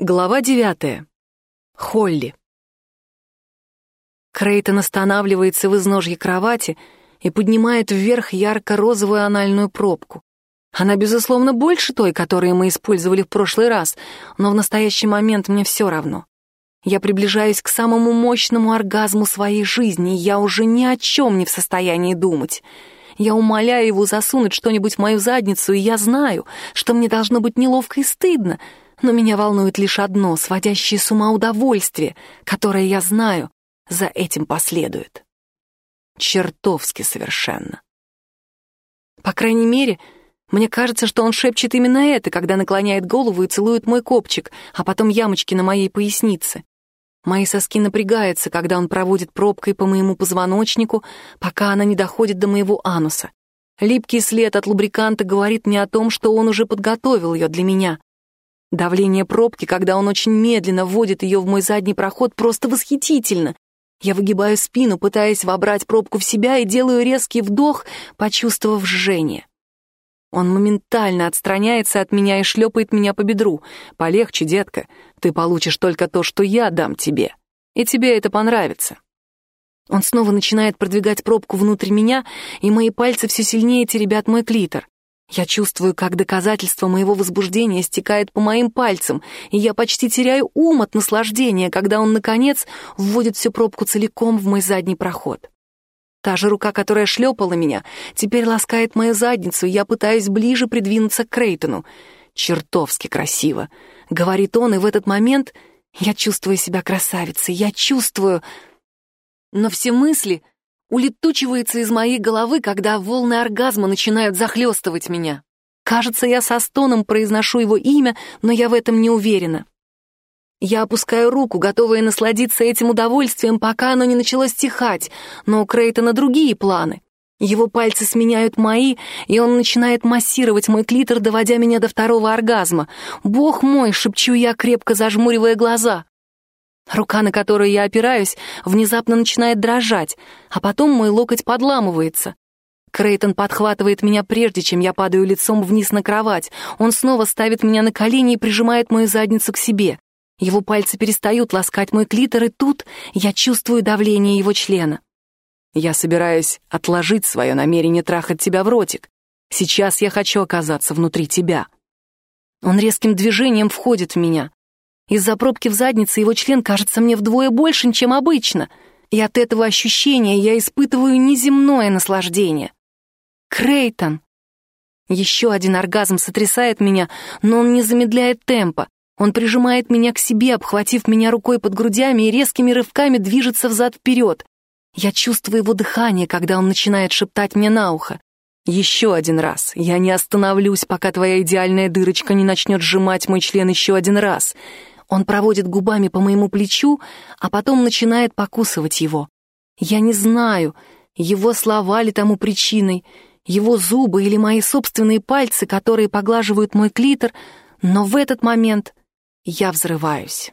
Глава девятая. Холли. Крейтон останавливается в изножье кровати и поднимает вверх ярко-розовую анальную пробку. Она, безусловно, больше той, которую мы использовали в прошлый раз, но в настоящий момент мне все равно. Я приближаюсь к самому мощному оргазму своей жизни, и я уже ни о чем не в состоянии думать. Я умоляю его засунуть что-нибудь в мою задницу, и я знаю, что мне должно быть неловко и стыдно — но меня волнует лишь одно, сводящее с ума удовольствие, которое, я знаю, за этим последует. Чертовски совершенно. По крайней мере, мне кажется, что он шепчет именно это, когда наклоняет голову и целует мой копчик, а потом ямочки на моей пояснице. Мои соски напрягаются, когда он проводит пробкой по моему позвоночнику, пока она не доходит до моего ануса. Липкий след от лубриканта говорит мне о том, что он уже подготовил ее для меня. Давление пробки, когда он очень медленно вводит ее в мой задний проход, просто восхитительно. Я выгибаю спину, пытаясь вобрать пробку в себя и делаю резкий вдох, почувствовав жжение. Он моментально отстраняется от меня и шлепает меня по бедру. «Полегче, детка, ты получишь только то, что я дам тебе, и тебе это понравится». Он снова начинает продвигать пробку внутрь меня, и мои пальцы все сильнее теребят мой клитор. Я чувствую, как доказательство моего возбуждения стекает по моим пальцам, и я почти теряю ум от наслаждения, когда он, наконец, вводит всю пробку целиком в мой задний проход. Та же рука, которая шлепала меня, теперь ласкает мою задницу, и я пытаюсь ближе придвинуться к Крейтону. «Чертовски красиво», — говорит он, и в этот момент я чувствую себя красавицей, я чувствую... Но все мысли улетучивается из моей головы, когда волны оргазма начинают захлестывать меня. Кажется, я со стоном произношу его имя, но я в этом не уверена. Я опускаю руку, готовая насладиться этим удовольствием, пока оно не начало стихать, но у Крейтона другие планы. Его пальцы сменяют мои, и он начинает массировать мой клитор, доводя меня до второго оргазма. «Бог мой!» — шепчу я, крепко зажмуривая глаза. Рука, на которую я опираюсь, внезапно начинает дрожать, а потом мой локоть подламывается. Крейтон подхватывает меня прежде, чем я падаю лицом вниз на кровать. Он снова ставит меня на колени и прижимает мою задницу к себе. Его пальцы перестают ласкать мой клитор, и тут я чувствую давление его члена. Я собираюсь отложить свое намерение трахать тебя в ротик. Сейчас я хочу оказаться внутри тебя. Он резким движением входит в меня. Из-за пробки в заднице его член кажется мне вдвое большим, чем обычно, и от этого ощущения я испытываю неземное наслаждение. Крейтон. Еще один оргазм сотрясает меня, но он не замедляет темпа. Он прижимает меня к себе, обхватив меня рукой под грудями и резкими рывками движется взад-вперед. Я чувствую его дыхание, когда он начинает шептать мне на ухо. Еще один раз. Я не остановлюсь, пока твоя идеальная дырочка не начнет сжимать мой член еще один раз. Он проводит губами по моему плечу, а потом начинает покусывать его. Я не знаю, его слова ли тому причиной, его зубы или мои собственные пальцы, которые поглаживают мой клитор, но в этот момент я взрываюсь.